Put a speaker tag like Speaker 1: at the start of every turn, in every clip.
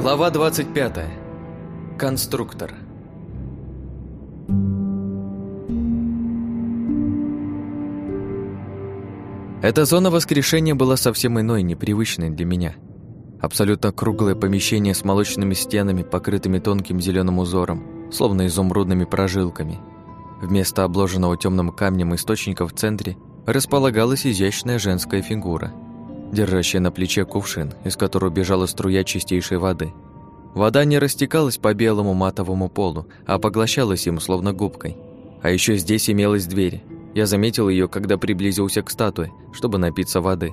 Speaker 1: Глава 25. Конструктор. Эта зона воскрешения была совсем иной, непривычной для меня. Абсолютно круглое помещение с молочными стенами, покрытыми тонким зеленым узором, словно изумрудными прожилками. Вместо обложенного темным камнем источника в центре располагалась изящная женская фигура, держащая на плече кувшин, из которого бежала струя чистейшей воды. Вода не растекалась по белому матовому полу, а поглощалась им словно губкой. А еще здесь имелась дверь. Я заметил ее, когда приблизился к статуе, чтобы напиться воды.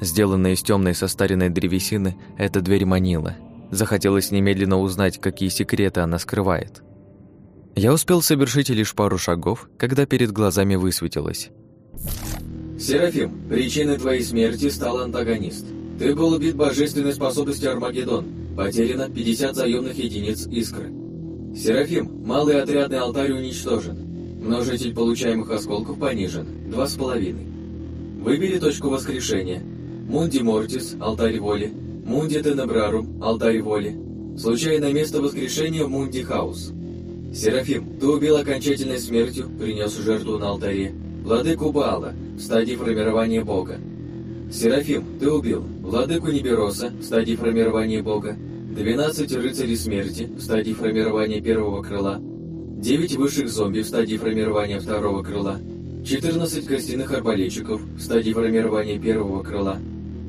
Speaker 1: Сделанная из темной состаренной древесины, эта дверь манила. Захотелось немедленно узнать, какие секреты она скрывает. Я успел совершить лишь пару шагов, когда перед глазами высветилось.
Speaker 2: «Серафим, причиной твоей смерти стал антагонист. Ты был убит божественной способностью Армагеддон. Потеряно 50 заемных единиц искры. Серафим, малый отрядный алтарь уничтожен. Множитель получаемых осколков понижен. Два с половиной. Выбери точку воскрешения. Мунди Мортис, алтарь воли. Мунди Тенебрарум, алтарь воли. Случайное место воскрешения в Мунди Хаус. Серафим, ты убил окончательной смертью, принес жертву на алтаре. Владыку Баала, в стадии формирования Бога. Серафим, ты убил Владыку Небероса, в стадии формирования Бога. 12 рыцарей смерти, в стадии формирования первого крыла. 9 высших зомби в стадии формирования второго крыла. 14 костяных арбалетчиков в стадии формирования первого крыла.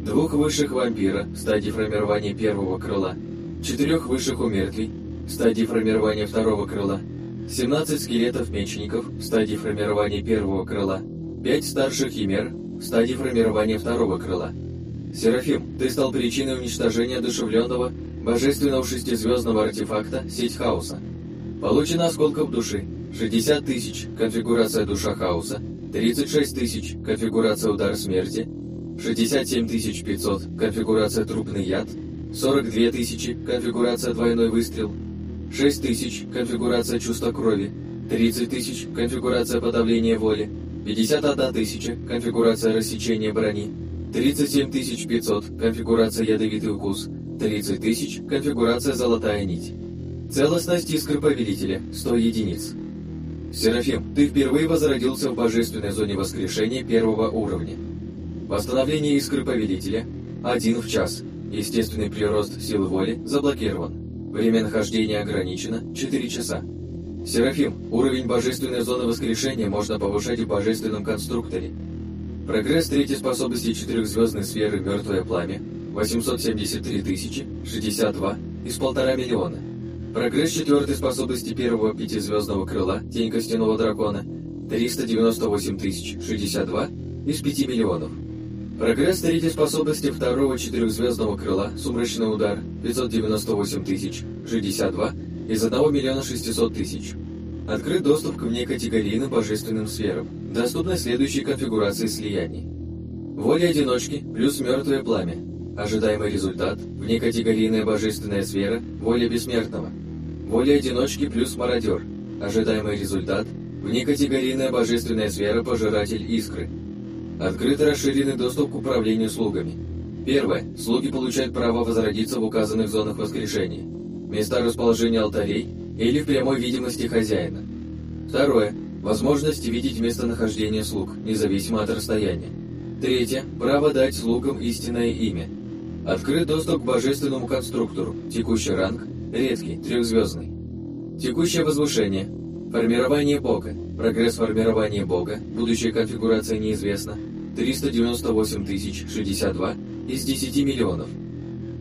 Speaker 2: Двух высших вампира в стадии формирования первого крыла. Четырех высших умертвий в стадии формирования второго крыла, 17 скелетов-мечников в стадии формирования первого крыла, 5 старших химер в стадии формирования второго крыла. Серафим, ты стал причиной уничтожения одушевленного божественного шестизвездного артефакта «Сеть хаоса». Получено осколков души. 60 тысяч, конфигурация душа хаоса, 36 тысяч, конфигурация удар смерти, 67 500, конфигурация трупный яд, 42 тысячи, конфигурация двойной выстрел, 6 тысяч – конфигурация чувства крови, 30 тысяч – конфигурация подавления воли, 51 тысяча – конфигурация рассечения брони, 37 500 – конфигурация ядовитый укус, 30 тысяч – конфигурация золотая нить. Целостность искры повелителя – 100 единиц. Серафим, ты впервые возродился в божественной зоне воскрешения первого уровня. Восстановление искры повелителя – 1 в час. Естественный прирост силы воли заблокирован. Время нахождения ограничено 4 часа. Серафим, уровень божественной зоны воскрешения можно повышать в божественном конструкторе. Прогресс третьей способности четырехзвездной сферы «Мертвое пламя» 873 тысячи 62 из полтора миллиона. Прогресс четвертой способности первого пятизвездного крыла «Тень костяного дракона» 398 тысяч 62 из 5 миллионов. Прогресс третьей способности второго четырехзвездного крыла «Сумрачный удар» 598 тысяч 62 из 1 миллиона 600 тысяч. Открыт доступ к внекатегорийным божественным сферам. Доступны следующие конфигурации слияний. Воля одиночки плюс мертвое пламя. Ожидаемый результат – внекатегорийная божественная сфера воля бессмертного. Воля одиночки плюс мародер. Ожидаемый результат – внекатегорийная божественная сфера пожиратель искры. Открыт расширенный доступ к управлению слугами. Первое. Слуги получают право возродиться в указанных зонах воскрешения. Места расположения алтарей или в прямой видимости хозяина. Второе. Возможность видеть местонахождение слуг, независимо от расстояния. Третье. Право дать слугам истинное имя. Открыт доступ к божественному конструктору. Текущий ранг. Редкий, трехзвездный. Текущее возвышение. Формирование Бога. Прогресс формирования Бога. Будущая конфигурация неизвестна. 398 тысяч 62 из 10 миллионов.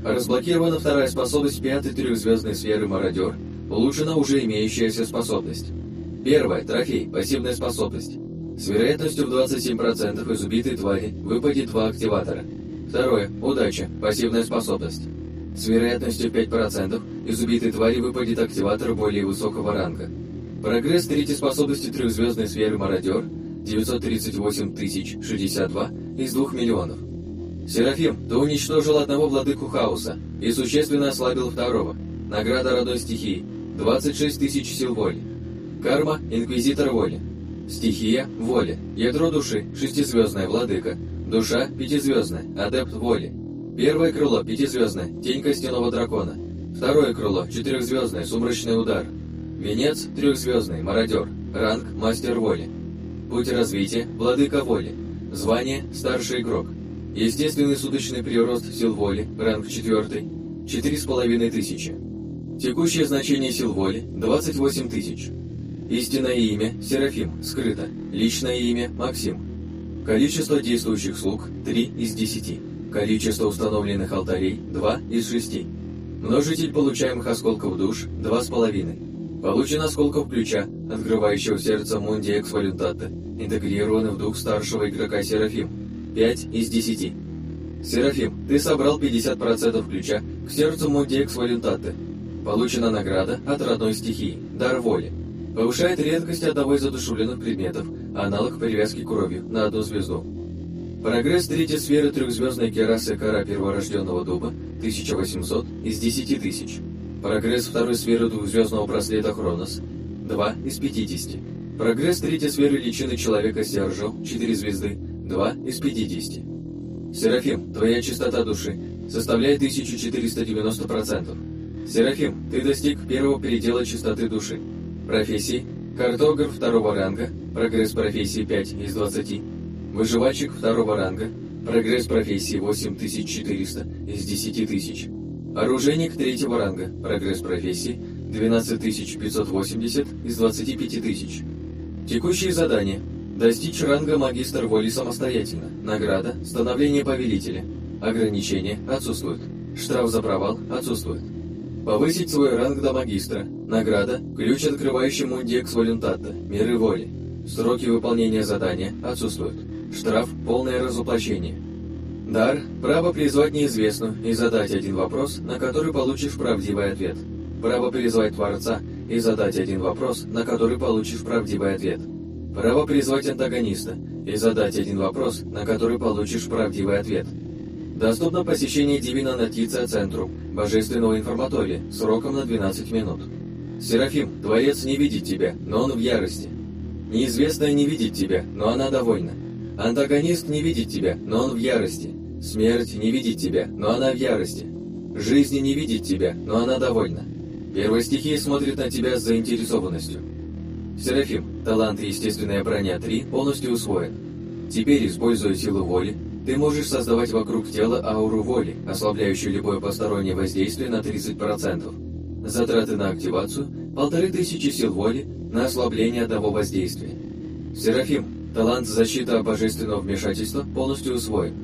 Speaker 2: Разблокирована вторая способность пятой трехзвездной сферы «Мародер». Улучшена уже имеющаяся способность. Первая – трофей, пассивная способность. С вероятностью в 27% из убитой твари выпадет два активатора. Второе – удача, пассивная способность. С вероятностью 5% из убитой твари выпадет активатор более высокого ранга. Прогресс третьей способности трехзвездной сферы «Мародер» 938 тысяч 62 из 2 миллионов. Серафим, ты уничтожил одного владыку хаоса и существенно ослабил второго. Награда родной стихии 26 тысяч сил воли. Карма – инквизитор воли. Стихия – воля. Ядро души – шестизвездная владыка. Душа – пятизвездная, адепт воли. Первое крыло – пятизвездное, тень костяного дракона. Второе крыло – четырехзвездное, сумрачный удар. Венец – трехзвездный, мародер. Ранг – мастер воли. Путь развития – владыка воли. Звание – старший игрок. Естественный суточный прирост сил воли, ранг 4, 4,5 тысячи. Текущее значение сил воли – 28 тысяч. Истинное имя – Серафим, скрыто. Личное имя – Максим. Количество действующих слуг – 3 из 10. Количество установленных алтарей – 2 из 6. Множитель получаемых осколков душ – 2,5. Получен осколков ключа, открывающего сердце Мунди Экс Валютата, интегрированный в дух старшего игрока Серафим – 5 из 10. Серафим, ты собрал 50% ключа к сердцу Мундекс Валентаты. Получена награда от родной стихии, дар воли. Повышает редкость одного из одушевленных предметов, аналог привязки кровью на одну звезду. Прогресс третьей сферы трехзвездной керасы кора перворожденного дуба 1800 из 10 тысяч. Прогресс второй сферы двухзвездного браслета Хронос 2 из 50. Прогресс третьей сферы личины человека Сержо 4 звезды 2 из 50. Серафим, твоя чистота души составляет 1490%. Серафим, ты достиг первого передела чистоты души. Профессии – картограф второго ранга, прогресс профессии 5 из 20. Выживальщик второго ранга, прогресс профессии 8400 из 10 тысяч. Оружейник третьего ранга, прогресс профессии 12580 из 25 тысяч. Текущие задания – Достичь ранга магистр воли самостоятельно. Награда – становление повелителя. Ограничения отсутствуют. Штраф за провал отсутствует. Повысить свой ранг до магистра. Награда – ключ, открывающий мундекс волюнтата, миры воли. Сроки выполнения задания отсутствуют. Штраф – полное разоплощение. Дар – право призвать неизвестную и задать один вопрос, на который получишь правдивый ответ. Право призвать Творца и задать один вопрос, на который получишь правдивый ответ. Право призвать антагониста и задать один вопрос, на который получишь правдивый ответ. Доступно посещение Дивина Нотиция Центру, Божественного Информатория, сроком на 12 минут. Серафим, Творец не видит тебя, но он в ярости. Неизвестная не видит тебя, но она довольна. Антагонист не видит тебя, но он в ярости. Смерть не видит тебя, но она в ярости. Жизнь не видит тебя, но она довольна. Первая стихия смотрит на тебя с заинтересованностью. Серафим, талант естественная броня 3 полностью усвоен. Теперь, используя силу воли, ты можешь создавать вокруг тела ауру воли, ослабляющую любое постороннее воздействие на 30%. Затраты на активацию – полторы тысячи сил воли на ослабление одного воздействия. Серафим, талант защита божественного вмешательства полностью усвоен.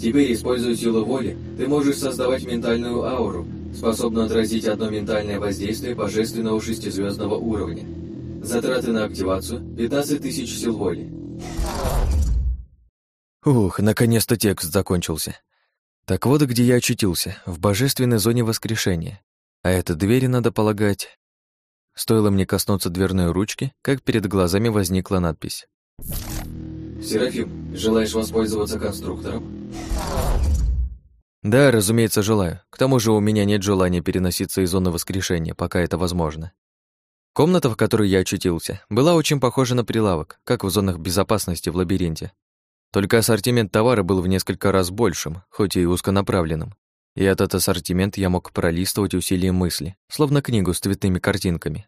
Speaker 2: Теперь, используя силу воли, ты можешь создавать ментальную ауру, способную отразить одно ментальное воздействие божественного шестизвездного уровня – Затраты на активацию – 15 тысяч сил воли.
Speaker 1: Ух, наконец-то текст закончился. Так вот, где я очутился, в божественной зоне воскрешения. А это двери, надо полагать. Стоило мне коснуться дверной ручки, как перед глазами возникла надпись.
Speaker 2: «Серафим, желаешь воспользоваться конструктором?»
Speaker 1: Да, разумеется, желаю. К тому же у меня нет желания переноситься из зоны воскрешения, пока это возможно. Комната, в которой я очутился, была очень похожа на прилавок, как в зонах безопасности в лабиринте. Только ассортимент товара был в несколько раз большим, хоть и узконаправленным. И этот ассортимент я мог пролистывать усилием мысли, словно книгу с цветными картинками.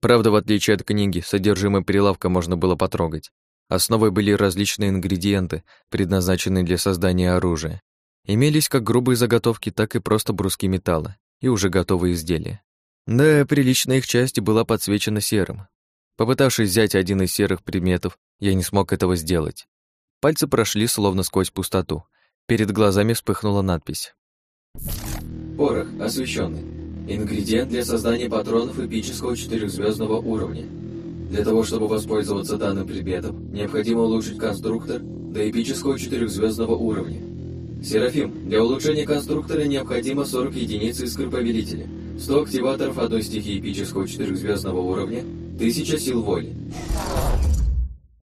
Speaker 1: Правда, в отличие от книги, содержимое прилавка можно было потрогать. Основой были различные ингредиенты, предназначенные для создания оружия. Имелись как грубые заготовки, так и просто бруски металла и уже готовые изделия. Да, приличная их часть была подсвечена серым. Попытавшись взять один из серых предметов, я не смог этого сделать. Пальцы прошли словно сквозь пустоту. Перед глазами вспыхнула надпись.
Speaker 2: Порох, освещенный. Ингредиент для создания патронов эпического четырехзвездного уровня. Для того, чтобы воспользоваться данным предметом, необходимо улучшить конструктор до эпического четырехзвездного уровня. Серафим, для улучшения конструктора необходимо 40 единиц искры повелителя – 100 активаторов одной стихии эпического четырехзвездного уровня, 1000 сил воли.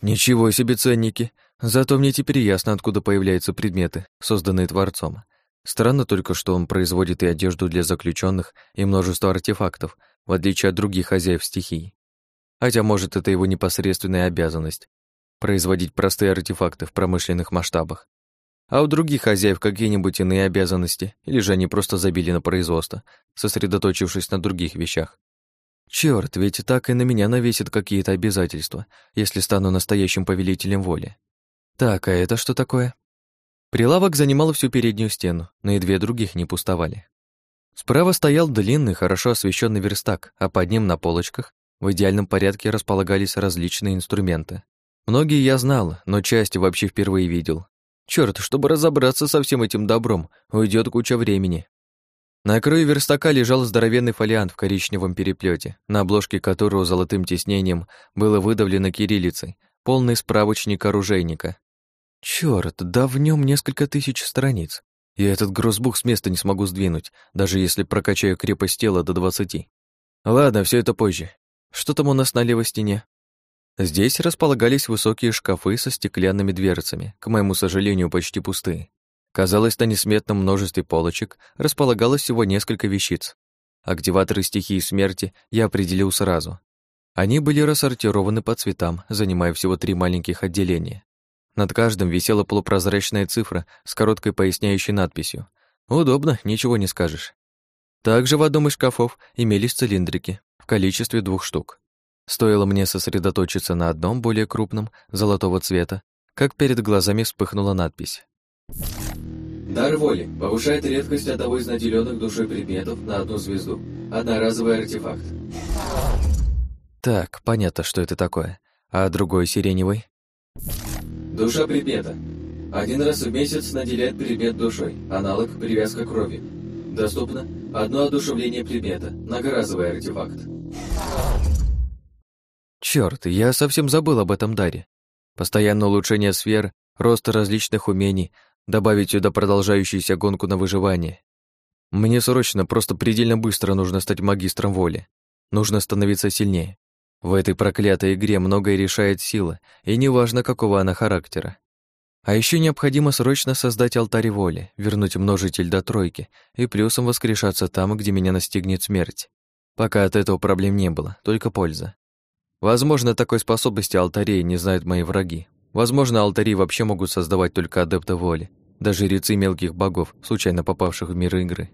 Speaker 1: Ничего себе ценники. Зато мне теперь ясно, откуда появляются предметы, созданные Творцом. Странно только, что он производит и одежду для заключенных, и множество артефактов, в отличие от других хозяев стихий. Хотя, может, это его непосредственная обязанность — производить простые артефакты в промышленных масштабах. а у других хозяев какие-нибудь иные обязанности, или же они просто забили на производство, сосредоточившись на других вещах. Черт, ведь так и на меня навесят какие-то обязательства, если стану настоящим повелителем воли. Так, а это что такое? Прилавок занимал всю переднюю стену, но и две других не пустовали. Справа стоял длинный, хорошо освещенный верстак, а под ним на полочках в идеальном порядке располагались различные инструменты. Многие я знал, но часть вообще впервые видел. Черт, чтобы разобраться со всем этим добром, уйдет куча времени. На краю верстака лежал здоровенный фолиант в коричневом переплете, на обложке которого золотым тиснением было выдавлено кириллицей, полный справочник оружейника. Черт, да в нем несколько тысяч страниц. И этот грозбух с места не смогу сдвинуть, даже если прокачаю крепость тела до двадцати. Ладно, все это позже. Что там у нас на левой стене? Здесь располагались высокие шкафы со стеклянными дверцами, к моему сожалению, почти пустые. Казалось, на несметном множестве полочек располагалось всего несколько вещиц. Активаторы стихии смерти я определил сразу. Они были рассортированы по цветам, занимая всего три маленьких отделения. Над каждым висела полупрозрачная цифра с короткой поясняющей надписью. Удобно, ничего не скажешь. Также в одном из шкафов имелись цилиндрики количестве двух штук. Стоило мне сосредоточиться на одном более крупном, золотого цвета, как перед глазами вспыхнула надпись.
Speaker 2: Дар воли повышает редкость одного из наделенных душой предметов на одну звезду. Одноразовый артефакт.
Speaker 1: Так, понятно, что это такое. А другой сиреневый?
Speaker 2: Душа предмета. Один раз в месяц наделяет предмет душой. Аналог привязка крови. Доступно одно одушевление предмета. Многоразовый артефакт.
Speaker 1: Черт, я совсем забыл об этом даре. Постоянное улучшение сфер, рост различных умений, добавить сюда продолжающуюся гонку на выживание. Мне срочно, просто предельно быстро нужно стать магистром воли. Нужно становиться сильнее. В этой проклятой игре многое решает сила, и неважно, какого она характера. А еще необходимо срочно создать алтарь воли, вернуть множитель до тройки и плюсом воскрешаться там, где меня настигнет смерть. Пока от этого проблем не было, только польза. Возможно, такой способности алтарей не знают мои враги. Возможно, алтари вообще могут создавать только адепты воли, даже жрецы мелких богов, случайно попавших в мир игры.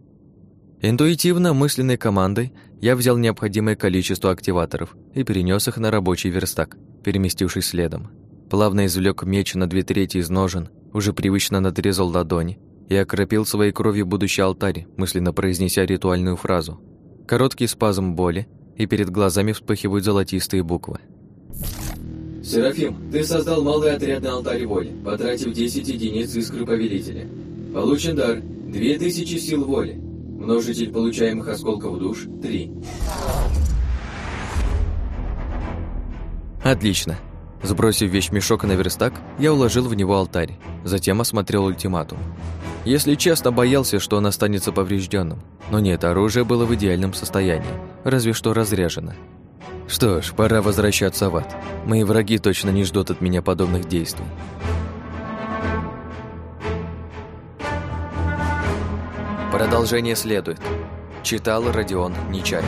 Speaker 1: Интуитивно, мысленной командой, я взял необходимое количество активаторов и перенес их на рабочий верстак, переместившись следом. Плавно извлек меч на две трети из ножен, уже привычно надрезал ладони и окропил своей кровью будущий алтарь, мысленно произнеся ритуальную фразу. Короткий спазм боли, и перед глазами вспыхивают золотистые буквы.
Speaker 2: Серафим, ты создал малый отряд на алтаре воли, потратив 10 единиц искры повелителя. Получен дар 2000 сил воли. Множитель получаемых осколков душ 3.
Speaker 1: Отлично. Сбросив вещмешок на верстак, я уложил в него алтарь, затем осмотрел ультиматум. Если честно, боялся, что он останется поврежденным, но нет, оружие было в идеальном состоянии, разве что разряжено. Что ж, пора возвращаться в ад. Мои враги точно не ждут от меня подобных действий. Продолжение следует. Читал Родион Нечаев.